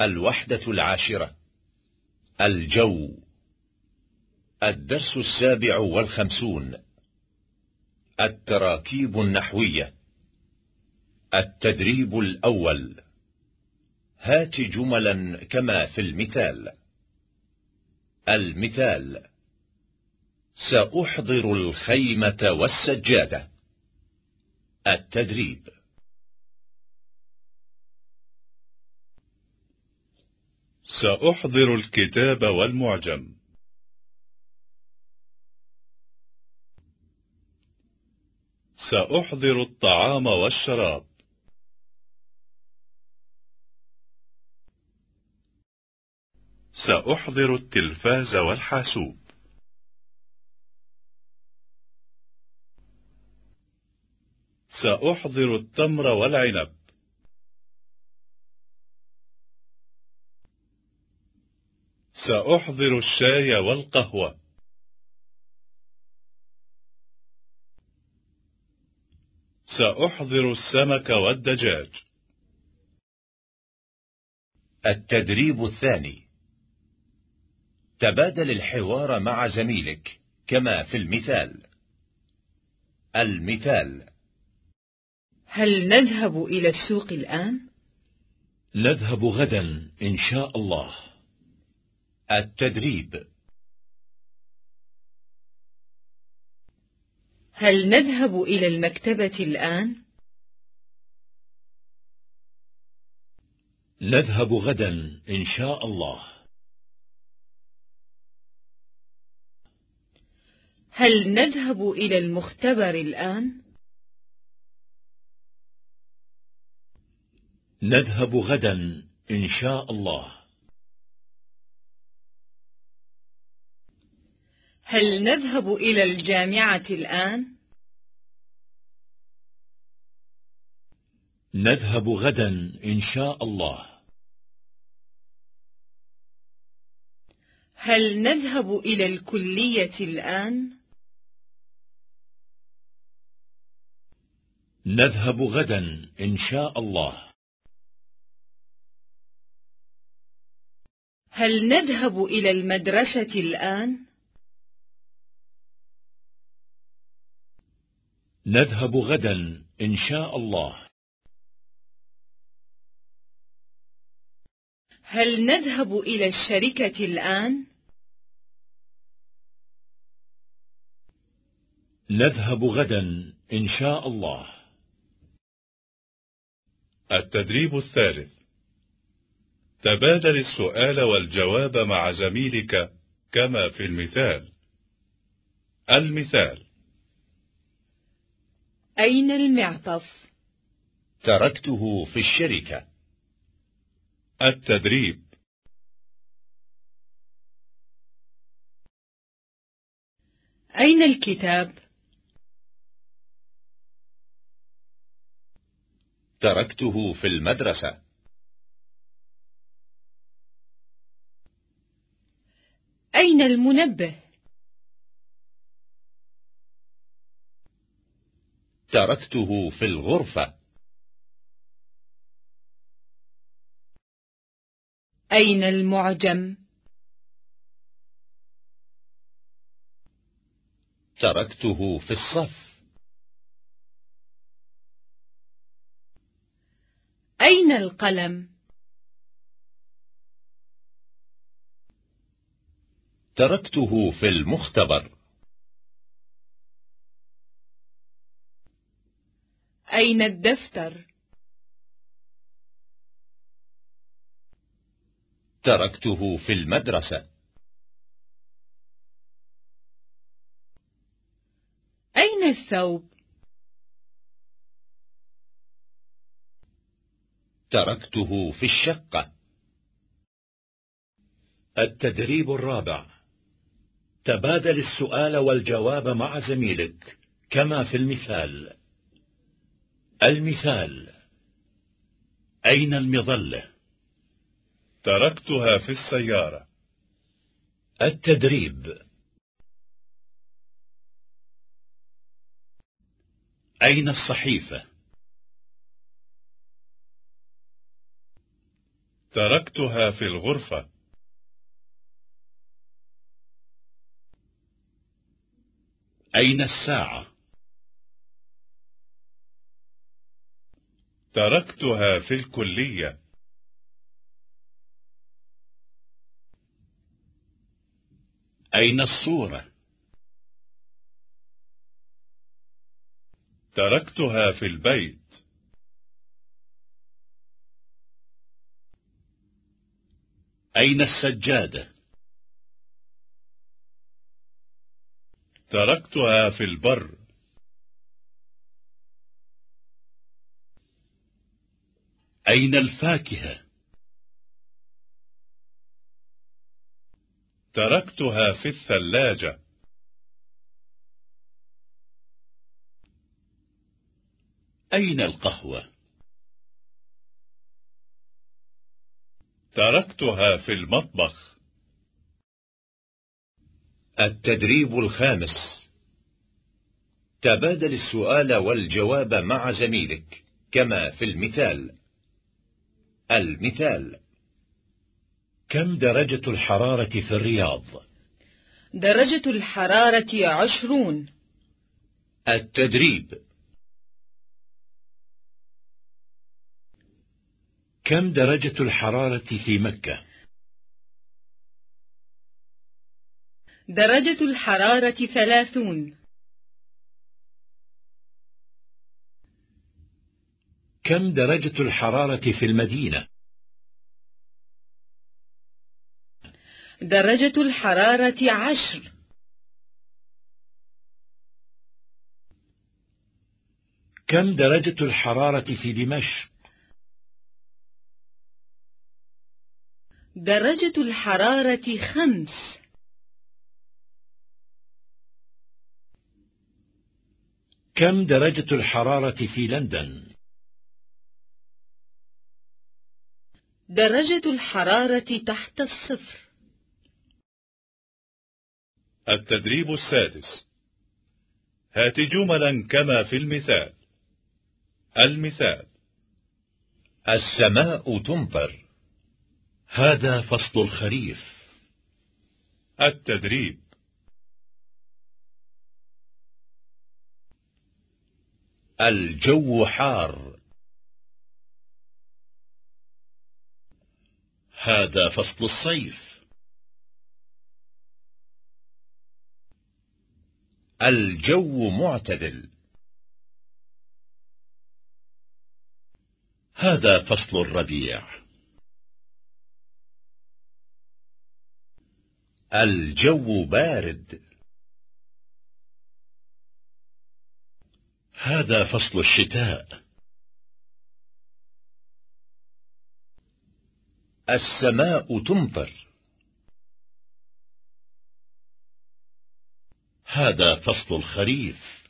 الوحدة العاشرة. الجو. الدرس السابع والخمسون. التراكيب النحوية. التدريب الأول. هات جملا كما في المثال. المثال. سأحضر الخيمة والسجادة. التدريب. سأحضر الكتاب والمعجم. سأحضر الطعام والشراب. سأحضر التلفاز والحاسوب. سأحضر التمر والعنب. سأحضر الشاي والقهوة. سأحضر السمك والدجاج. التدريب الثاني. تبادل الحوار مع زميلك كما في المثال. المثال. هل نذهب إلى السوق الآن؟ نذهب غدا إن شاء الله. التدريب هل نذهب إلى المكتبة الآن؟ نذهب غدا إن شاء الله هل نذهب إلى المختبر الآن؟ نذهب غدا إن شاء الله هل نذهب إلى الجامعة الآن؟ نذهب غدا إن شاء الله هل نذهب إلى الكلية الآن؟ نذهب غدا إن شاء الله هل نذهب إلى المدرسة الآن؟ نذهب غدا إن شاء الله. هل نذهب إلى الشركة الآن؟ نذهب غدا إن شاء الله. التدريب الثالث. تبادل السؤال والجواب مع زميلك كما في المثال. المثال. أين المعطف؟ تركته في الشركة التدريب أين الكتاب؟ تركته في المدرسة أين المنبه؟ تركته في الغرفة أين المعجم؟ تركته في الصف أين القلم؟ تركته في المختبر أين الدفتر؟ تركته في المدرسة أين الثوب؟ تركته في الشقة التدريب الرابع تبادل السؤال والجواب مع زميلك كما في المثال المثال أين المظلة؟ تركتها في السيارة التدريب أين الصحيفة؟ تركتها في الغرفة أين الساعة؟ تركتها في الكلية أين الصورة؟ تركتها في البيت أين السجادة؟ تركتها في البر أين الفاكهة؟ تركتها في الثلاجة أين القهوة؟ تركتها في المطبخ التدريب الخامس تبادل السؤال والجواب مع زميلك كما في المثال المثال كم درجة الحرارة في الرياض؟ درجة الحرارة عشرون التدريب كم درجة الحرارة في مكة؟ درجة الحرارة ثلاثون كم درجة الحرارة في المدينة؟ درجة الحرارة عشر كم درجة الحرارة في دمشق؟ درجة الحرارة خمس كم درجة الحرارة في لندن؟ درجة الحرارة تحت الصفر. التدريب السادس. هات جملا كما في المثال. المثال. السماء تمطر. هذا فصل الخريف. التدريب. الجو حار. هذا فصل الصيف. الجو معتدل. هذا فصل الربيع. الجو بارد. هذا فصل الشتاء. السماء تمطر. هذا فصل الخريف.